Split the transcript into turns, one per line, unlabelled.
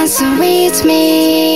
answer, reads me?